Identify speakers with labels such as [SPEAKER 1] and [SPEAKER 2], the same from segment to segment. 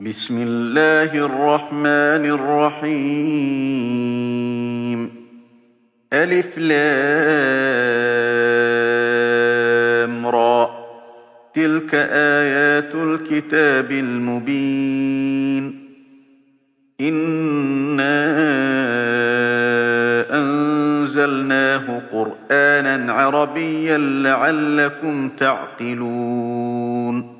[SPEAKER 1] بِسْمِ اللَّهِ الرَّحْمَٰنِ الرَّحِيمِ الر ۚ تِلْكَ آيَاتُ الْكِتَابِ الْمُبِينِ إِنَّا أَنزَلْنَاهُ قُرْآنًا عَرَبِيًّا لَّعَلَّكُمْ تَعْقِلُونَ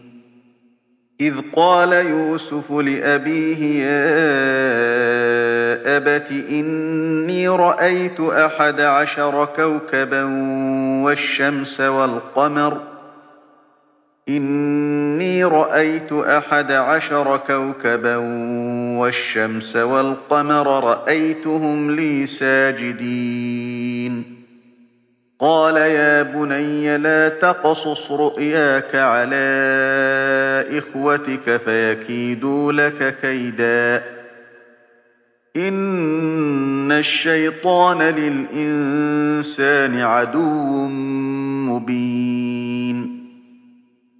[SPEAKER 1] إِذْ قَالَ يُوسُفُ لِأَبِيهِ يَا أَبَتِ إِنِّي رَأَيْتُ أَحَدَ عَشَرَ كَوْكَبًا وَالشَّمْسَ وَالْقَمَرَ إِنِّي رَأَيْتُ أَحَدَ عَشَرَ كَوْكَبًا وَالشَّمْسَ وَالْقَمَرَ رَأَيْتُهُمْ لِي سَاجِدِينَ قَالَ يَا بُنَيَّ لَا تَقْصُصْ رُؤْيَاكَ عَلَىٰ إِخْوَتِكَ فَيَكِيدُوا لَكَ كَيْدًا ۖ إِنَّ الشَّيْطَانَ لِلْإِنسَانِ عَدُوٌّ مُّبِينٌ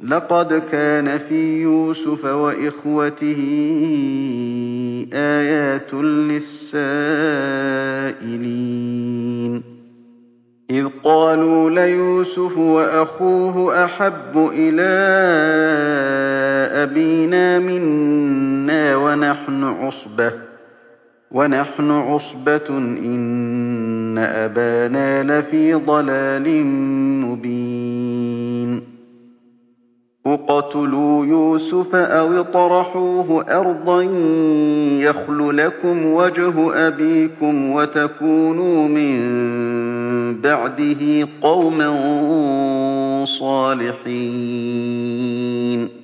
[SPEAKER 1] لَقَدْ كَانَ فِي يُوسُفَ وَإِخْوَتِهِ آيَاتٌ لِّلسَّائِلِينَ إِذْ قَالُوا لَيُوسُفُ وَأَخُوهُ أَحَبُّ إِلَىٰ أَبِينَا مِنَّا وَنَحْنُ عُصْبَةٌ وَنَحْنُ عُصْبَةٌ إِنَّ أَبَانَا لَفِي ضَلَالٍ مُّبِينٍ اقْتُلُوا يُوسُفَ أَوِ اطْرَحُوهُ أَرْضًا يَخْلُ لَكُمْ وَجْهُ أَبِيكُمْ وَتَكُونُوا مِن بَعْدِهِ قَوْمًا صَالِحِينَ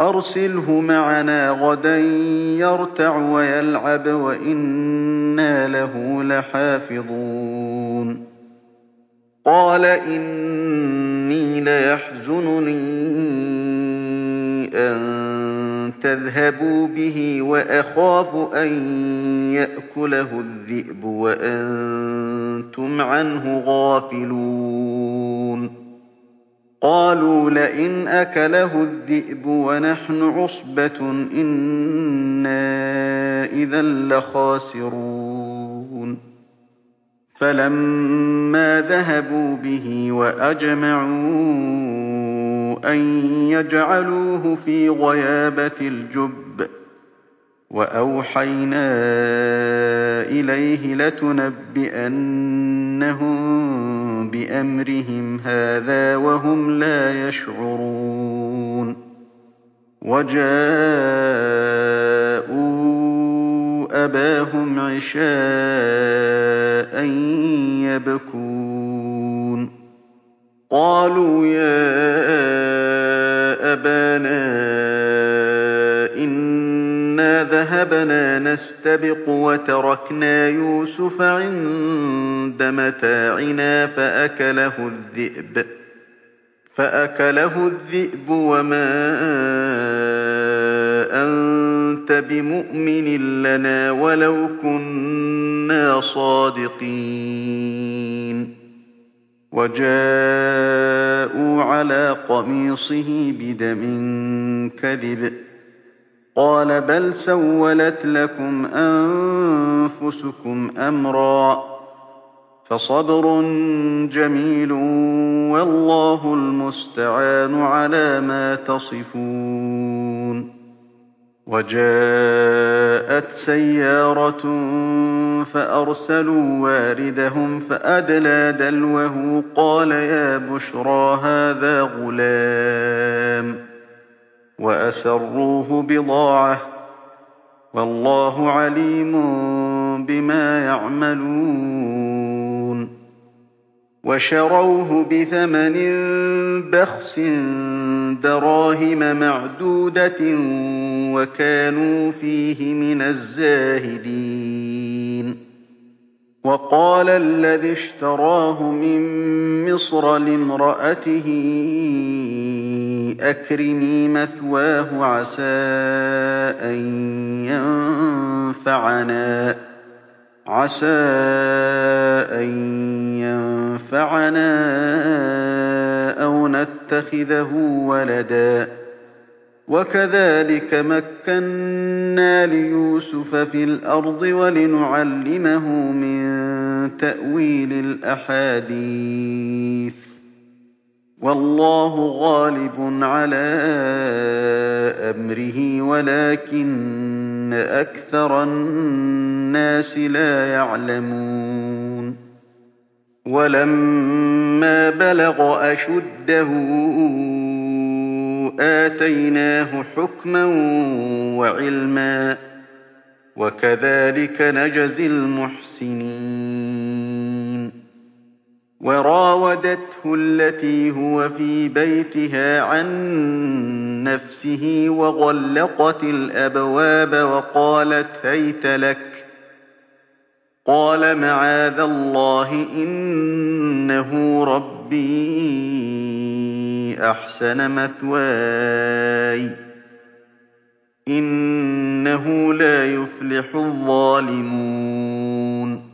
[SPEAKER 1] أَرْسِلْهُ مَعَنَا غَدًا يَرْتَعْ وَيَلْعَبْ وَإِنَّا لَهُ لَحَافِظُونَ قَالَ إِنِّي لَيَحْزُنُنِي أَن تَذْهَبُوا بِهِ وَأَخَافُ أَن يَأْكُلَهُ الذِّئْبُ وَأَنتُمْ عَنْهُ غَافِلُونَ قَالُوا لَئِنْ أَكَلَهُ الذِّئْبُ وَنَحْنُ عُصْبَةٌ إِنَّا إِذًا لَّخَاسِرُونَ فَلَمَّا ذَهَبُوا بِهِ وَأَجْمَعُوا أَن يَجْعَلُوهُ فِي غيابة الْجُبِّ وَأَوْحَيْنَا إِلَيْهِ لَتُنَبِّئَنَّهُم بِأَمْرِهِمْ هَٰذَا وَهُمْ لَا يَشْعُرُونَ وَجَاءُوا أَبَاهُمْ عِشَاءً يَبْكُونَ قَالُوا يَا ذَهَبْنَا نَسْتَبِقُ وَتَرَكْنَا يُوسُفَ عِندَ مَتَاعِنَا فَأَكَلَهُ الذِّئْبُ وَمَا أَنتَ بِمُؤْمِنٍ لَّنَا وَلَوْ كُنَّا صَادِقِينَ وَجَاءُوا عَلَىٰ قَمِيصِهِ بِدَمٍ كَذِبٍ قَالَ بَلْ سَوَّلَتْ لَكُمْ أَنفُسُكُمْ أَمْرًا ۖ فَصَبْرٌ جَمِيلٌ ۖ وَاللَّهُ الْمُسْتَعَانُ عَلَىٰ مَا تَصِفُونَ وَجَاءَتْ سَيَّارَةٌ فَأَرْسَلُوا وَارِدَهُمْ فَأَدْلَىٰ دَلْوَهُ قَالَ يَا بُشْرَىٰ هَٰذَا غُلَامٌ وَأَسَرُّوهُ بِضَاعَةً ۚ وَاللَّهُ عَلِيمٌ بِمَا يَعْمَلُونَ وَشَرَوْهُ بِثَمَنٍ بَخْسٍ دَرَاهِمَ مَعْدُودَةٍ وَكَانُوا فِيهِ مِنَ الزَّاهِدِينَ وَقَالَ الَّذِي اشْتَرَاهُ مِن مِّصْرَ لِامْرَأَتِهِ أَكْرِمِي مَثْوَاهُ عَسَىٰ أَن يَنفَعَنَا أَوْ نَتَّخِذَهُ وَلَدًا ۚ وَكَذَٰلِكَ مَكَّنَّا لِيُوسُفَ فِي الْأَرْضِ وَلِنُعَلِّمَهُ مِن تَأْوِيلِ الْأَحَادِيثِ وَاللَّهُ غَالِبٌ عَلَىٰ أَمْرِهِ وَلَٰكِنَّ أَكْثَرَ النَّاسِ لَا يَعْلَمُونَ وَلَمَّا بَلَغَ أَشُدَّهُ آتَيْنَاهُ حُكْمًا وَعِلْمًا ۚ وَكَذَٰلِكَ نَجْزِي الْمُحْسِنِينَ وَرَاوَدَتْهُ الَّتِي هُوَ فِي بَيْتِهَا عَن نَّفْسِهِ وَغَلَّقَتِ الْأَبْوَابَ وَقَالَتْ هَيْتَ لَكَ ۚ قَالَ مَعَاذَ اللَّهِ ۖ إِنَّهُ رَبِّي أَحْسَنَ مَثْوَايَ ۖ إِنَّهُ لَا يُفْلِحُ الظَّالِمُونَ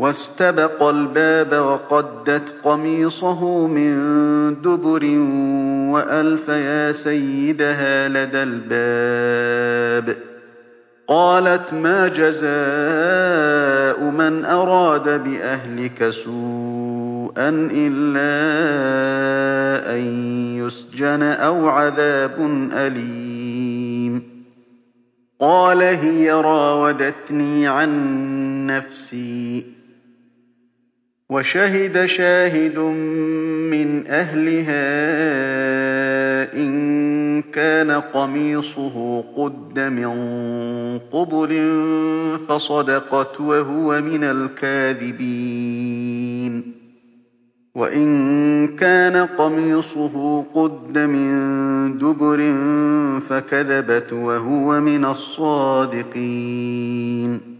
[SPEAKER 1] وَاسْتَبَقَا الْبَابَ وَقَدَّتْ قَمِيصَهُ مِن دُبُرٍ وَأَلْفَيَا يَا سَيِّدَهَا لَدَى الْبَابِ ۚ قَالَتْ مَا جَزَاءُ مَنْ أَرَادَ بِأَهْلِكَ سُوءًا إِلَّا أَن يُسْجَنَ أَوْ عَذَابٌ أَلِيمٌ قَالَ هِيَ رَاوَدَتْنِي عَن نَّفْسِي وَشَهِدَ شَاهِدٌ مِّنْ أَهْلِهَا إِن كَانَ قَمِيصُهُ قُدَّ مِن قُبُلٍ فَصَدَقَتْ وَهُوَ مِنَ الْكَاذِبِينَ وَإِن كَانَ قَمِيصُهُ قُدَّ مِن دُبُرٍ فَكَذَبَتْ وَهُوَ مِنَ الصَّادِقِينَ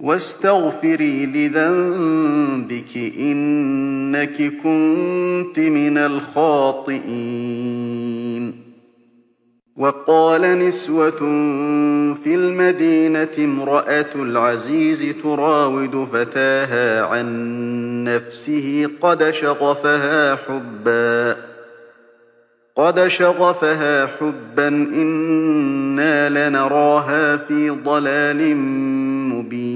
[SPEAKER 1] وَاسْتَغْفِرِي لِذَنبِكِ إِنَّكِ كُنتِ مِنَ الْخَاطِئِينَ وَقَالَ نِسْوَةٌ فِي الْمَدِينَةِ امرأة الْعَزِيزِ تُرَاوِدُ فَتَاهَا عَن نَّفْسِهِ قد شغفها حبا قَدْ شَغَفَهَا حُبًّا إِنَّا لَنَرَاهَا فِي ضَلَالٍ مُّبِينٍ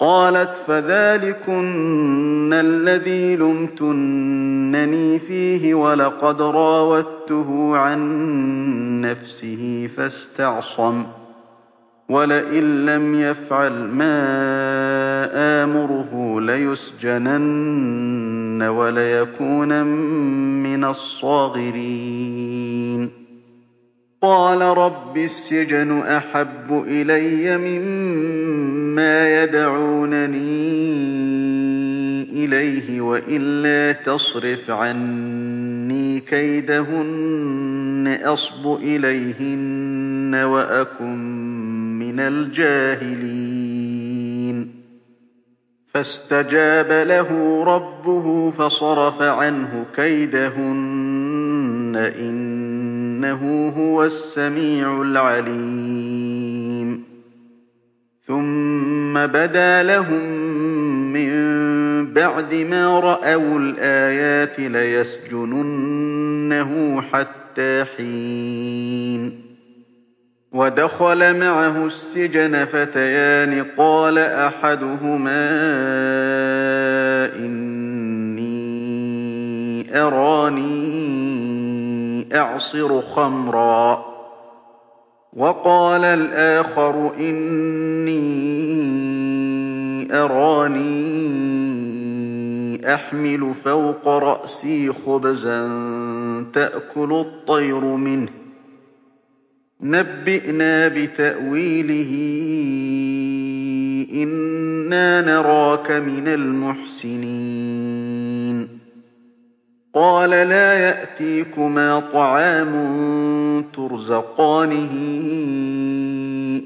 [SPEAKER 1] قَالَتْ فَذَٰلِكُنَّ الَّذِي لُمْتُنَّنِي فِيهِ وَلَقَدْ رَاوَدتُّهُ عَن نَّفْسِهِ فَاسْتَعْصَمَ ۖ وَلَئِن لَّمْ يَفْعَلْ مَا آمُرُهُ وليكونن وَلَيَكُونًا مِّنَ الصَّاغِرِينَ قَالَ رَبِّ السِّجْنُ أَحَبُّ إِلَيَّ مِمَّا يَدْعُونَنِي إِلَيْهِ وَإِلَّا تَصْرِفْ عَنِّي كَيْدَهُنَّ أَصْبُ إِلَيْهِنَّ وَأَكُن مِّنَ الْجَاهِلِينَ فَاسْتَجَابَ لَهُ رَبُّهُ فَصَرَفَ عَنْهُ كَيْدَهُنَّ إن إِنَّهُ هُوَ السَّمِيعُ الْعَلِيمُ ثُمَّ بَدَا لَهُم مِّن بَعْدِ مَا رَأَوُا الْآيَاتِ لَيَسْجُنُنَّهُ حَتَّىٰ حِينٍ وَدَخَلَ مَعَهُ السِّجْنَ فَتَيَانِ قَالَ أَحَدُهُمَا إِنِّي أَرَانِي أَعْصِرُ خَمْرًا ۖ وَقَالَ الْآخَرُ إِنِّي أَرَانِي أَحْمِلُ فَوْقَ رَأْسِي خُبْزًا تَأْكُلُ الطَّيْرُ مِنْهُ ۖ نَبِّئْنَا بِتَأْوِيلِهِ إِنَّا نَرَاكَ مِنَ الْمُحْسِنِينَ قَالَ لَا يَأْتِيكُمَا طَعَامٌ تُرْزَقَانِهِ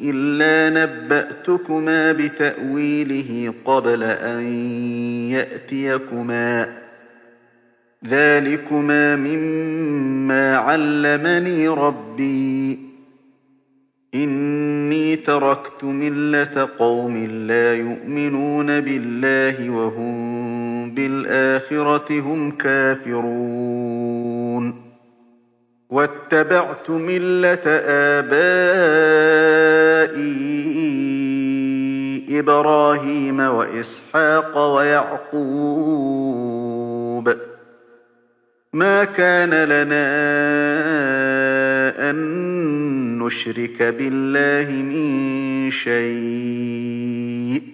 [SPEAKER 1] إِلَّا نَبَّأْتُكُمَا بِتَأْوِيلِهِ قَبْلَ أَن يَأْتِيَكُمَا ۚ ذَٰلِكُمَا مِمَّا عَلَّمَنِي رَبِّي ۚ إِنِّي تَرَكْتُ مِلَّةَ قَوْمٍ لَّا يُؤْمِنُونَ بِاللَّهِ وَهُم بِالْآخِرَةِ هُمْ كَافِرُونَ وَاتَّبَعْتُ مِلَّةَ آبَائِي إِبْرَاهِيمَ وَإِسْحَاقَ وَيَعْقُوبَ ۚ مَا كَانَ لَنَا أَن نُّشْرِكَ بِاللَّهِ مِن شَيْءٍ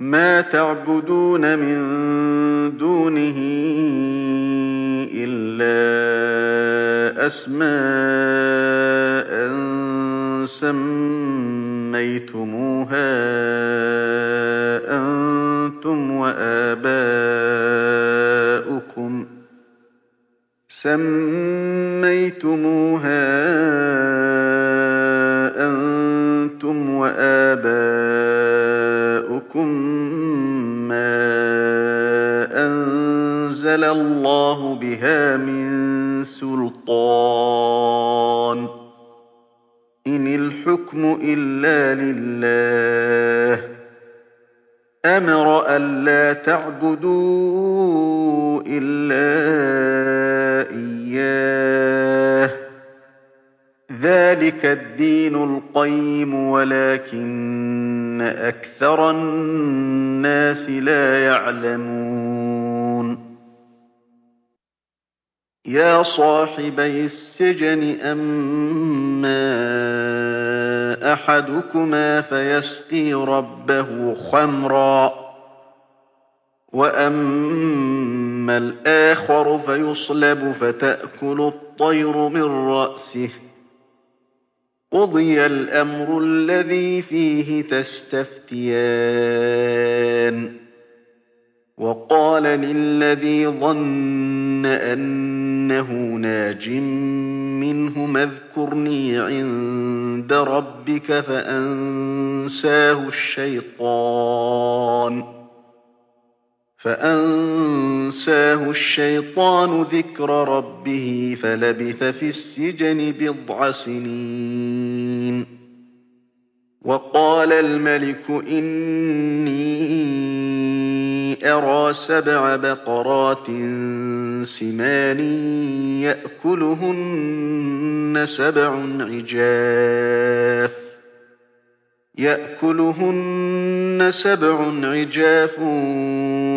[SPEAKER 1] مَا تَعْبُدُونَ مِن دُونِهِ إِلَّا أَسْمَاءً سَمَّيْتُمُوهَا أَنتُمْ وَآبَاؤُكُمْ سَمَّيْتُمُوهَا نزل الله بها من سلطان إن الحكم إلا لله أمر ألا تعبدوا إلا إياه ذلك الدين القيم ولكن أكثر الناس لا يعلمون يَا صَاحِبَيِ السِّجْنِ أَمَّا أَحَدُكُمَا فَيَسْقِي رَبَّهُ خَمْرًا ۖ وَأَمَّا الْآخَرُ فَيُصْلَبُ فَتَأْكُلُ الطَّيْرُ مِن رَّأْسِهِ ۚ قُضِيَ الْأَمْرُ الَّذِي فِيهِ تَسْتَفْتِيَانِ وَقَالَ لِلَّذِي ظَنَّ أَنَّهُ إِنَّهُ نَاجٍ مِّنْهُمَا اذْكُرْنِي عِندَ رَبِّكَ فَأَنسَاهُ الشَّيْطَانُ ذِكْرَ رَبِّهِ فَلَبِثَ فِي السِّجْنِ بِضْعَ سِنِينَ وَقَالَ الْمَلِكُ إِنِّي أَرَىٰ سَبْعَ بَقَرَاتٍ سِمَانٍ يَأْكُلُهُنَّ سَبْعٌ عِجَافٌ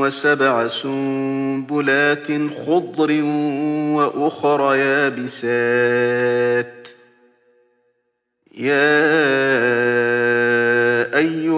[SPEAKER 1] وَسَبْعَ سُنبُلَاتٍ خُضْرٍ وَأُخَرَ يَابِسَاتٍ ۖ يَا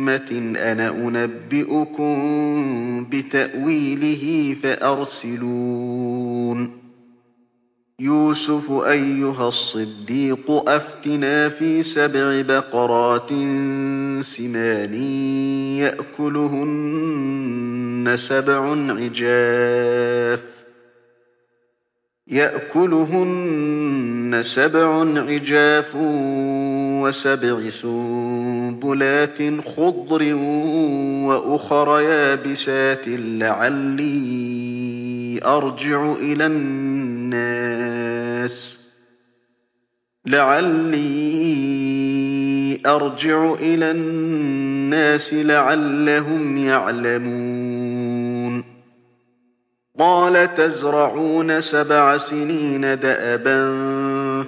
[SPEAKER 1] أُمَّةٍ أَنَا أُنَبِّئُكُم بِتَأْوِيلِهِ فَأَرْسِلُونِ يوسف أيها الصديق أفتنا في سبع بقرات سمان يأكلهن سبع عجاف يأكلهن سبع عجاف وَسَبْعِ سُنبُلَاتٍ خُضْرٍ وَأُخَرَ يَابِسَاتٍ لَّعَلِّي أَرْجِعُ إِلَى النَّاسِ لَعَلَّهُمْ يَعْلَمُونَ قَالَ تَزْرَعُونَ سَبْعَ سِنِينَ دَأَبًا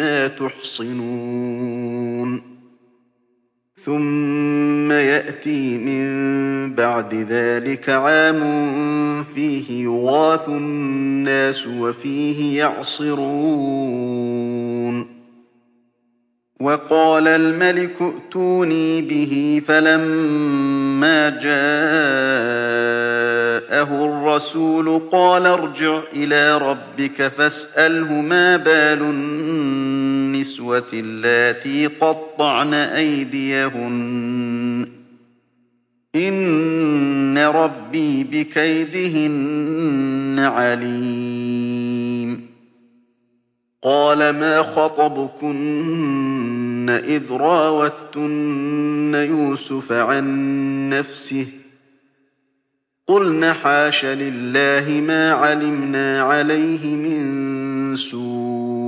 [SPEAKER 1] بِمَا تُحْصِنُونَ ثُمَّ يَأْتِي مِن بَعْدِ ذَٰلِكَ عَامٌ فِيهِ يُغَاثُ النَّاسُ وَفِيهِ يَعْصِرُونَ وَقَالَ الْمَلِكُ ائْتُونِي بِهِ فَلَمَّا جَاءَهُ الرَّسُولُ قَالَ ارْجِعْ إِلَىٰ رَبِّكَ فَاسْأَلْهُ مَا بَالُ النِّسْوَةِ اللَّاتِي قَطَّعْنَ أَيْدِيَهُنَّ ۚ إِنَّ رَبِّي بِكَيْدِهِنَّ عَلِيمٌ قَالَ مَا خَطْبُكُنَّ إِذْ رَاوَدتُّنَّ يُوسُفَ عَن نَّفْسِهِ ۚ قُلْنَ حَاشَ لِلَّهِ مَا عَلِمْنَا عَلَيْهِ مِن سُوءٍ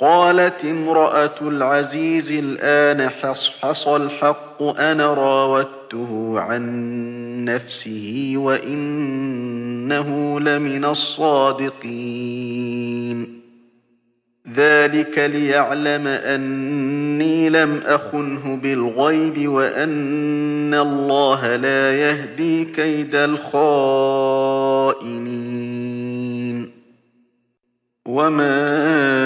[SPEAKER 1] قَالَتِ امْرَأَتُ الْعَزِيزِ الْآنَ حَصْحَصَ الْحَقُّ أَنَا رَاوَدتُّهُ عَن نَّفْسِهِ وَإِنَّهُ لَمِنَ الصَّادِقِينَ ذَٰلِكَ لِيَعْلَمَ أَنِّي لَمْ أَخُنْهُ بِالْغَيْبِ وَأَنَّ اللَّهَ لَا يَهْدِي كَيْدَ الْخَائِنِينَ وَمَا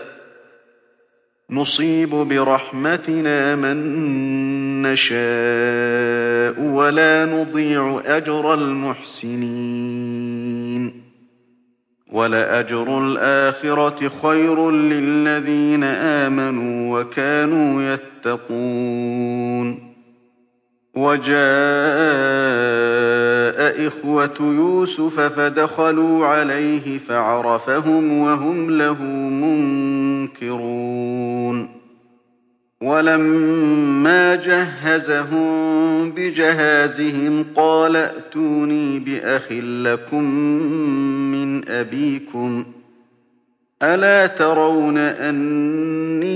[SPEAKER 1] نُصِيبُ بِرَحْمَتِنَا مَن نَّشَاءُ وَلَا نُضِيعُ أَجْرَ الْمُحْسِنِينَ وَلَأَجْرُ الْآخِرَةِ خَيْرٌ لِّلَّذِينَ آمَنُوا وَكَانُوا يَتَّقُونَ وَجَاءَ إِخْوَةُ يُوسُفَ فَدَخَلُوا عَلَيْهِ فَعَرَفَهُمْ وَهُمْ لَهُ مُنكِرُونَ وَلَمَّا جَهَّزَهُم بِجَهَازِهِمْ قَالَ ائْتُونِي بِأَخٍ لَّكُم مِّنْ أَبِيكُمْ أَلَا تَرَوْنَ أَنِّي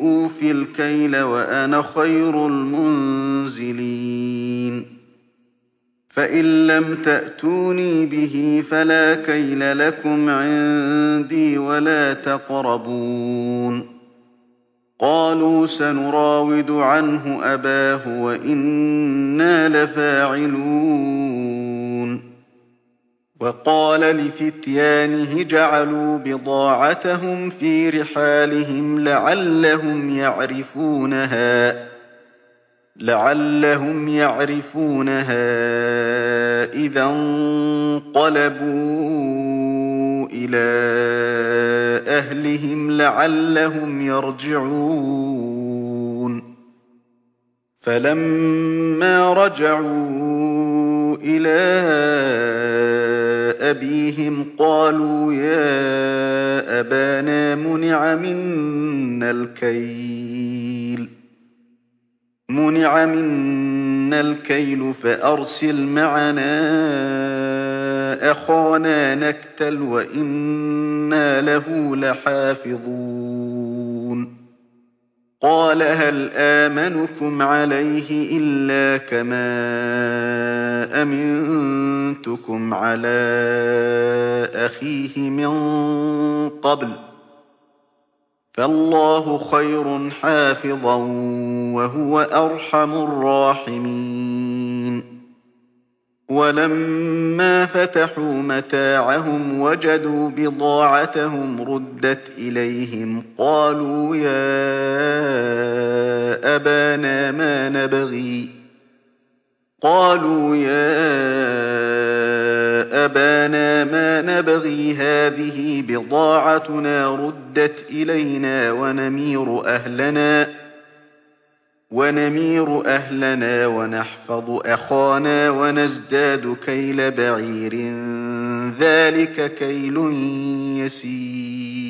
[SPEAKER 1] أُوفِي الْكَيْلَ وَأَنَا خَيْرُ الْمُنزِلِينَ فَإِن لَّمْ تَأْتُونِي بِهِ فَلَا كَيْلَ لَكُمْ عِندِي وَلَا تَقْرَبُونِ قَالُوا سَنُرَاوِدُ عَنْهُ أَبَاهُ وَإِنَّا لَفَاعِلُونَ وَقَالَ لِفِتْيَانِهِ جَعَلُوا بِضَاعَتَهُمْ فِي رِحَالِهِمْ لَعَلَّهُمْ يَعْرِفُونَهَا لَعَلَّهُمْ يَعْرِفُونَهَا إِذَا انقَلَبُوا إِلَىٰ أَهْلِهِمْ لَعَلَّهُمْ يَرْجِعُونَ فَلَمَّا رَجَعُوا إِلَىٰ أَبِيهِمْ قَالُوا يَا أَبَانَا مُنِعَ مِنَّا الْكَيْلُ مُنِعَ مِنَّا الْكَيْلُ فَأَرْسِلْ مَعَنَا أَخَانَا نَكْتَلْ وَإِنَّا لَهُ لَحَافِظُونَ قَالَ هَلْ آمَنُكُمْ عَلَيْهِ إِلَّا كَمَا أَمِنتُكُمْ عَلَىٰ أَخِيهِ مِن قَبْلُ فَاللَّهُ خَيْرٌ حَافِظًا ۖ وَهُوَ أَرْحَمُ الرَّاحِمِينَ وَلَمَّا فَتَحُوا مَتَاعَهُمْ وَجَدُوا بِضَاعَتَهُمْ رُدَّتْ إِلَيْهِمْ ۖ قَالُوا يَا أَبَانَا مَا نَبْغِي ۖ قَالُوا يَا أَبَانَا مَا نَبْغِي هَٰذِهِ بِضَاعَتُنَا رُدَّتْ إِلَيْنَا وَنَمِيرُ أَهْلَنَا وَنَحْفَظُ أَخَانَا وَنَزْدَادُ كَيْلَ بَعِيرٍ ۖ ذَٰلِكَ كَيْلٌ يَسِيرٌ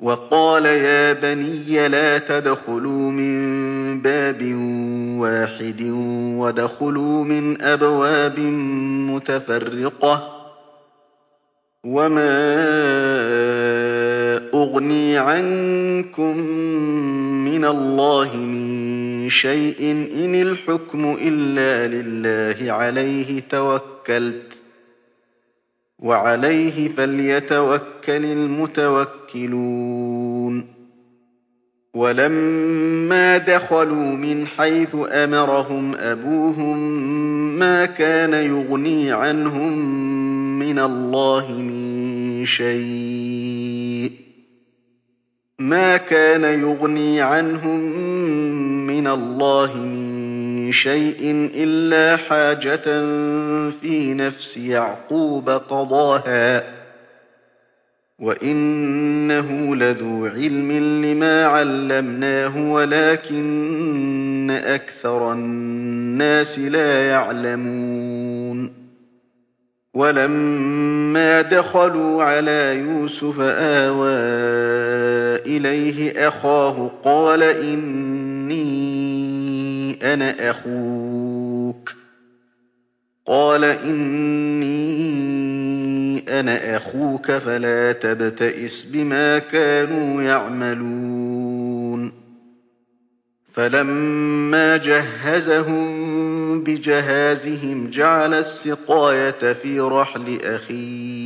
[SPEAKER 1] وَقَالَ يَا بَنِيَّ لَا تَدْخُلُوا مِن بَابٍ وَاحِدٍ وَادْخُلُوا مِنْ أَبْوَابٍ مُّتَفَرِّقَةٍ ۖ وَمَا أُغْنِي عَنكُم مِّنَ اللَّهِ مِن شَيْءٍ ۖ إِنِ الْحُكْمُ إِلَّا لِلَّهِ ۖ عَلَيْهِ تَوَكَّلْتُ وَعَلَيْهِ فَلْيَتَوَكَّلِ الْمُتَوَكِّلُونَ وَلَمَّا دَخَلُوا مِنْ حَيْثُ أَمَرَهُمْ أَبُوهُم مَّا كَانَ يُغْنِي عَنْهُم مِّنَ اللَّهِ مِن شَيْءٍ ما كان يغني عنهم من الله شَيْءٍ إِلَّا حَاجَةً فِي نَفْسِ يَعْقُوبَ قَضَاهَا ۚ وَإِنَّهُ لَذُو عِلْمٍ لِّمَا عَلَّمْنَاهُ وَلَٰكِنَّ أَكْثَرَ النَّاسِ لَا يَعْلَمُونَ وَلَمَّا دَخَلُوا عَلَىٰ يُوسُفَ آوَىٰ إِلَيْهِ أَخَاهُ قَالَ إِنِّي أَنَا أَخُوكَ ۖ قَالَ إِنِّي أَنَا أَخُوكَ فَلَا تَبْتَئِسْ بِمَا كَانُوا يَعْمَلُونَ فَلَمَّا جَهَّزَهُم بِجَهَازِهِمْ جَعَلَ السِّقَايَةَ فِي رَحْلِ أَخِيهِ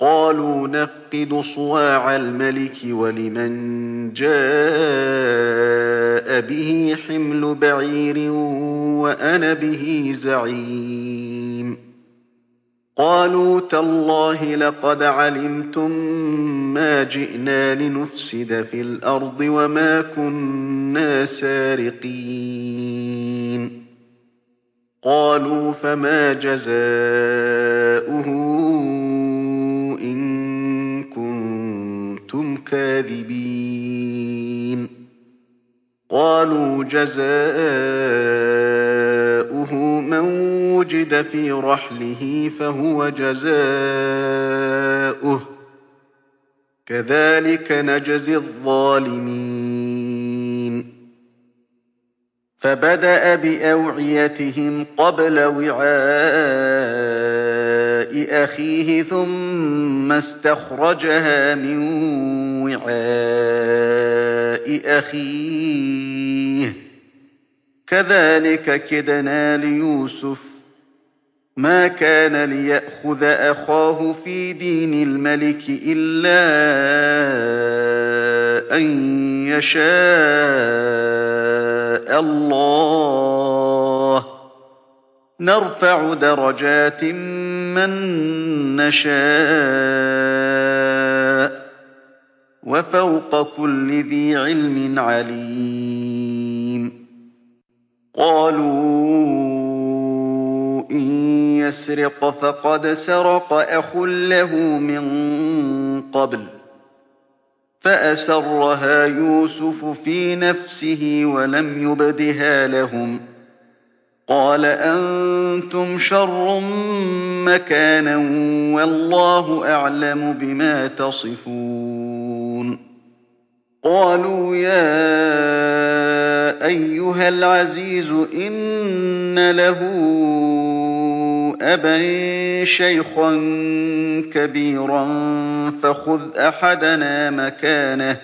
[SPEAKER 1] قَالُوا نَفْقِدُ صُوَاعَ الْمَلِكِ وَلِمَن جَاءَ بِهِ حِمْلُ بَعِيرٍ وَأَنَا بِهِ زَعِيمٌ قَالُوا تَاللَّهِ لَقَدْ عَلِمْتُم مَّا جِئْنَا لِنُفْسِدَ فِي الْأَرْضِ وَمَا كُنَّا سَارِقِينَ قَالُوا فَمَا جَزَاؤُهُ الْكَاذِبِينَ قَالُوا جَزَاؤُهُ مَن وُجِدَ فِي رَحْلِهِ فَهُوَ جَزَاؤُهُ ۚ كَذَٰلِكَ نَجْزِي الظَّالِمِينَ فَبَدَأَ بِأَوْعِيَتِهِمْ قَبْلَ وِعَاءِ أَخِيهِ ثُمَّ اسْتَخْرَجَهَا مِن وَعِاءِ أَخِيهِ ۚ كَذَٰلِكَ كِدْنَا لِيُوسُفَ ۖ مَا كَانَ لِيَأْخُذَ أَخَاهُ فِي دِينِ الْمَلِكِ إِلَّا أَن يَشَاءَ اللَّهُ ۚ نَرْفَعُ دَرَجَاتٍ مَّن نَّشَاءُ وَفَوْقَ كُلِّ ذِي عِلْمٍ عَلِيمٌ قَالُوا إِن يَسْرِقْ فَقَدْ سَرَقَ أَخٌ لَّهُ مِن قَبْلُ فَأَسَرَّهَا يُوسُفُ فِي نَفْسِهِ وَلَمْ يُبْدِهَا لَهُمْ ۚ قَالَ أَنتُمْ شَرٌّ مَّكَانًا ۖ وَاللَّهُ أَعْلَمُ بِمَا تَصِفُونَ قَالُوا يَا أَيُّهَا الْعَزِيزُ إِنَّ لَهُ أَبًا شَيْخًا كَبِيرًا فَخُذْ أَحَدَنَا مَكَانَهُ ۖ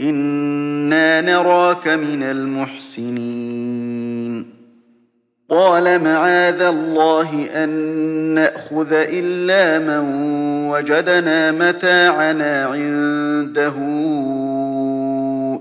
[SPEAKER 1] إِنَّا نَرَاكَ مِنَ الْمُحْسِنِينَ قَالَ مَعَاذَ اللَّهِ أَن نَّأْخُذَ إِلَّا مَن وَجَدْنَا مَتَاعَنَا عِندَهُ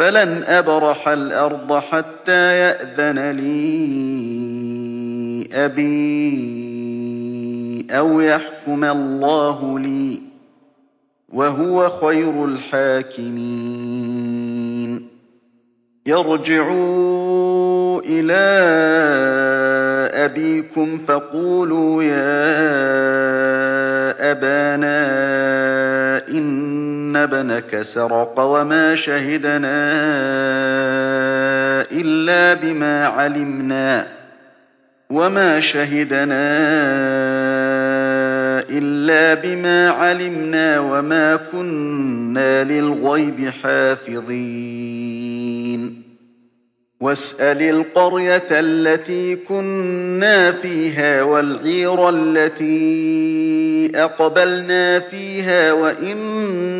[SPEAKER 1] فَلَنْ أَبْرَحَ الْأَرْضَ حَتَّىٰ يَأْذَنَ لِي أَبِي أَوْ يَحْكُمَ اللَّهُ لِي ۖ وَهُوَ خَيْرُ يرجعوا ارْجِعُوا إِلَىٰ أَبِيكُمْ فَقُولُوا يَا أَبَانَا إِنَّ إِنَّ ابْنَكَ سَرَقَ وَمَا شَهِدْنَا إِلَّا بِمَا عَلِمْنَا وَمَا شَهِدْنَا إِلَّا بِمَا عَلِمْنَا وَمَا كُنَّا لِلْغَيْبِ حَافِظِينَ وَاسْأَلِ الْقَرْيَةَ الَّتِي كُنَّا فِيهَا وَالْعِيرَ الَّتِي أَقْبَلْنَا فِيهَا وَإِنَّا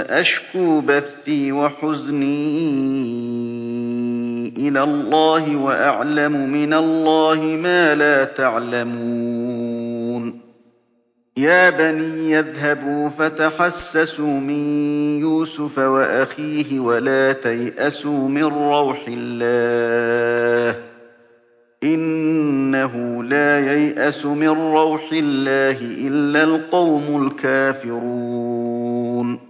[SPEAKER 1] أَشْكُو بَثِّي وَحُزْنِي إِلَى اللَّهِ وَأَعْلَمُ مِنَ اللَّهِ مَا لَا تَعْلَمُونَ يَا بَنِيَّ اذْهَبُوا فَتَحَسَّسُوا مِن يُوسُفَ وَأَخِيهِ وَلَا تَيْأَسُوا مِن رَّوْحِ اللَّهِ ۖ إِنَّهُ لَا يَيْأَسُ مِن رَّوْحِ اللَّهِ إِلَّا الْقَوْمُ الْكَافِرُونَ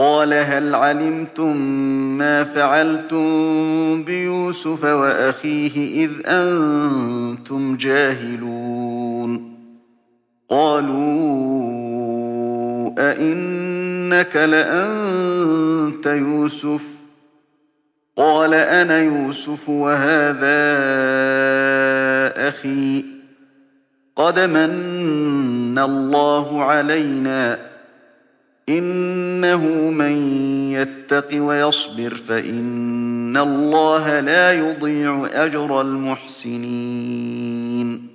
[SPEAKER 1] قَالَ هَلْ عَلِمْتُم مَّا فَعَلْتُم بِيُوسُفَ وَأَخِيهِ إِذْ أَنتُمْ جَاهِلُونَ قَالُوا أَإِنَّكَ لَأَنتَ يُوسُفُ ۖ قَالَ أَنَا يُوسُفُ وَهَٰذَا أَخِي ۖ قَدْ مَنَّ اللَّهُ عَلَيْنَا إِنَّهُ مَن يَتَّقِ وَيَصْبِرْ فَإِنَّ اللَّهَ لَا يُضِيعُ أَجْرَ الْمُحْسِنِينَ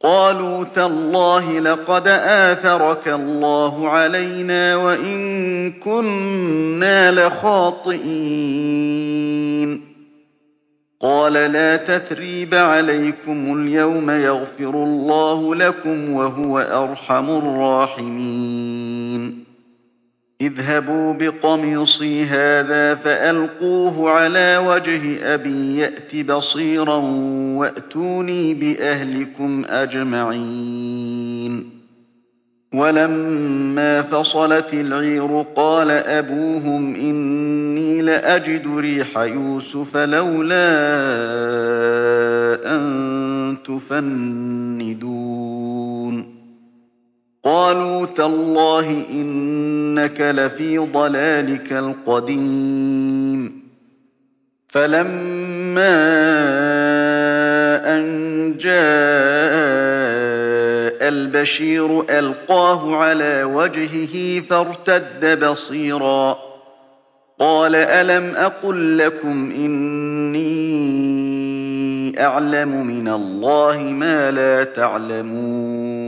[SPEAKER 1] قَالُوا تَاللَّهِ لَقَدْ آثَرَكَ اللَّهُ عَلَيْنَا وَإِن كُنَّا لَخَاطِئِينَ قَالَ لَا تَثْرِيبَ عَلَيْكُمُ الْيَوْمَ ۖ يَغْفِرُ اللَّهُ لَكُمْ ۖ وَهُوَ أَرْحَمُ الرَّاحِمِينَ اذْهَبُوا بِقَمِيصِي هَٰذَا فَأَلْقُوهُ عَلَىٰ وَجْهِ أَبِي يَأْتِ بَصِيرًا وَأْتُونِي بِأَهْلِكُمْ أَجْمَعِينَ وَلَمَّا فَصَلَتِ الْعِيرُ قَالَ أَبُوهُمْ إِنِّي لَأَجِدُ رِيحَ يُوسُفَ لَوْلَا أَن تُفَنِّدُونَ قَالُوا تَاللَّهِ إِنَّكَ لَفِي ضَلَالِكَ الْقَدِيمِ فَلَمَّا أَن جَاءَ الْبَشِيرُ أَلْقَاهُ عَلَىٰ وَجْهِهِ فَارْتَدَّ بَصِيرًا قَالَ أَلَمْ أَقُل لَّكُمْ إِنِّي أَعْلَمُ مِنَ اللَّهِ مَا لَا تَعْلَمُونَ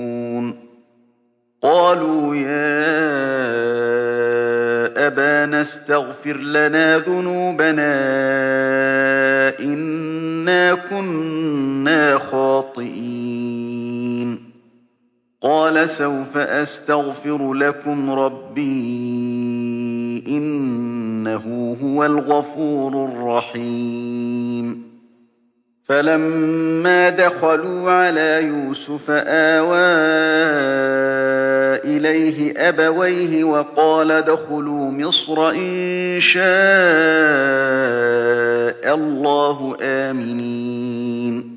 [SPEAKER 1] قَالُوا يَا أَبَانَا اسْتَغْفِرْ لَنَا ذُنُوبَنَا إِنَّا كُنَّا خَاطِئِينَ قَالَ سَوْفَ أَسْتَغْفِرُ لَكُمْ رَبِّي إِنَّهُ هُوَ الْغَفُورُ الرَّحِيمُ فَلَمَّا دَخَلُوا عَلَىٰ يُوسُفَ آوَىٰ إِلَيْهِ أَبَوَيْهِ وَقَالَ ادْخُلُوا مِصْرَ إِن شَاءَ اللَّهُ آمِنِينَ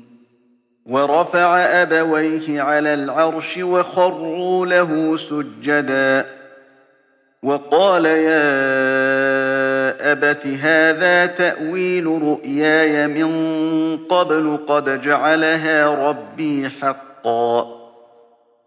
[SPEAKER 1] وَرَفَعَ أَبَوَيْهِ عَلَى الْعَرْشِ وَخَرُّوا لَهُ سُجَّدًا وَقَالَ يَا أَبَتِ هَٰذَا تَأْوِيلُ رُؤْيَايَ مِن قَبْلُ قَدْ جَعَلَهَا رَبِّي حَقًّا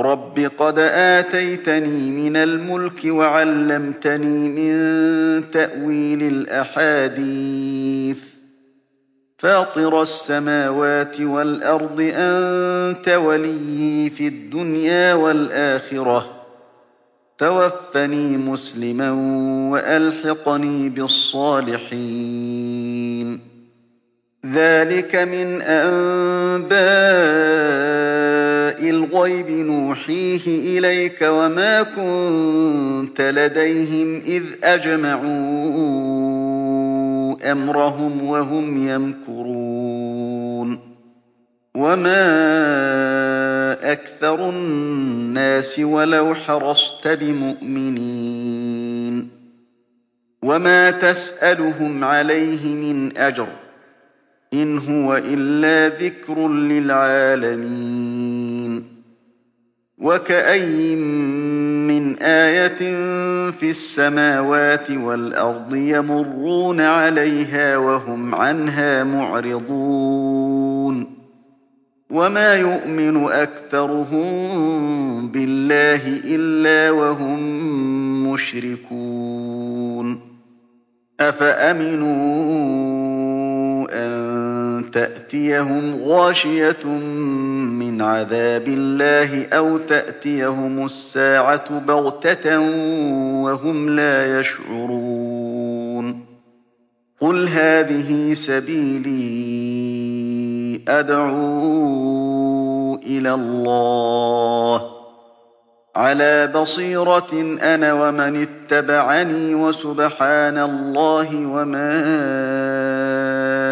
[SPEAKER 1] رَبِّ قَدْ آتَيْتَنِي مِنَ الْمُلْكِ وَعَلَّمْتَنِي مِن تَأْوِيلِ الْأَحَادِيثِ ۚ فَاطِرَ السَّمَاوَاتِ وَالْأَرْضِ أَنتَ وَلِيِّي فِي الدُّنْيَا وَالْآخِرَةِ ۖ تَوَفَّنِي مُسْلِمًا وَأَلْحِقْنِي بِالصَّالِحِينَ ذَٰلِكَ مِنْ أَنبَاءِ الْغَيْبِ نُوحِيهِ إِلَيْكَ وَمَا كُنتَ لَدَيْهِمْ إِذْ أَجْمَعُوا أَمْرَهُمْ وَهُمْ يَمْكُرُونَ وَمَا أَكْثَرُ النَّاسِ وَلَوْ حَرَصْتَ بِمُؤْمِنِينَ وَمَا تَسْأَلُهُمْ عَلَيْهِ مِنْ أَجْرٍ إِنْ هُوَ إِلَّا ذِكْرٌ لِّلْعَالَمِينَ وَكَأَيِّن مِّنْ آيَةٍ فِي السَّمَاوَاتِ وَالْأَرْضِ يَمُرُّونَ عَلَيْهَا وَهُمْ عَنْهَا مُعْرِضُونَ وَمَا يُؤْمِنُ أَكْثَرُهُم بِاللَّهِ إِلَّا وَهُم مُّشْرِكُونَ أَفَأَمِنُوا تَأْتِيَهُمْ غَاشِيَةٌ مِّنْ عَذَابِ اللَّهِ أَوْ تَأْتِيَهُمُ السَّاعَةُ بَغْتَةً وَهُمْ لَا يَشْعُرُونَ قُلْ هَٰذِهِ سَبِيلِي أَدْعُو إِلَى اللَّهِ على بصيرة أنا ومن اتبعني وسبحان الله وما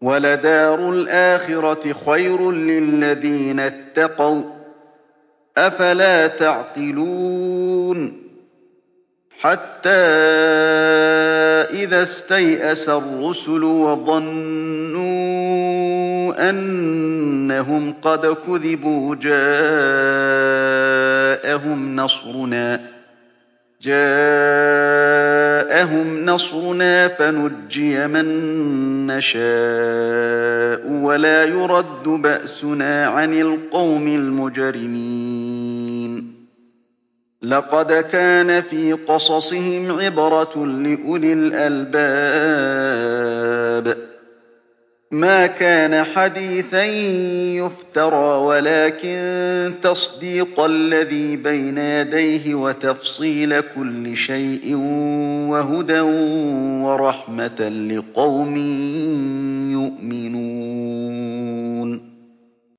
[SPEAKER 1] وَلَدَارُ الْآخِرَةِ خَيْرٌ لِّلَّذِينَ اتَّقَوْا ۗ أَفَلَا تَعْقِلُونَ حَتَّىٰ إِذَا اسْتَيْأَسَ الرُّسُلُ وَظَنُّوا أَنَّهُمْ قَدْ كُذِبُوا جَاءَهُمْ نَصْرُنَا جَاءَهُمْ نَصْرُنَا فَنُجِّيَ مَن نَّشَاءُ وَلَا يُرَدُّ بَأْسُنَا عَنِ الْقَوْمِ الْمُجْرِمِينَ لَقَدْ كَانَ فِي قَصَصِهِمْ عِبْرَةٌ لِّأُولِي الْأَلْبَابِ مَا كَانَ حَدِيثًا يُفْتَرَىٰ وَلَٰكِن تَصْدِيقَ الَّذِي بَيْنَ يَدَيْهِ وَتَفْصِيلَ كُلِّ شَيْءٍ وَهُدًى وَرَحْمَةً لِّقَوْمٍ يُؤْمِنُونَ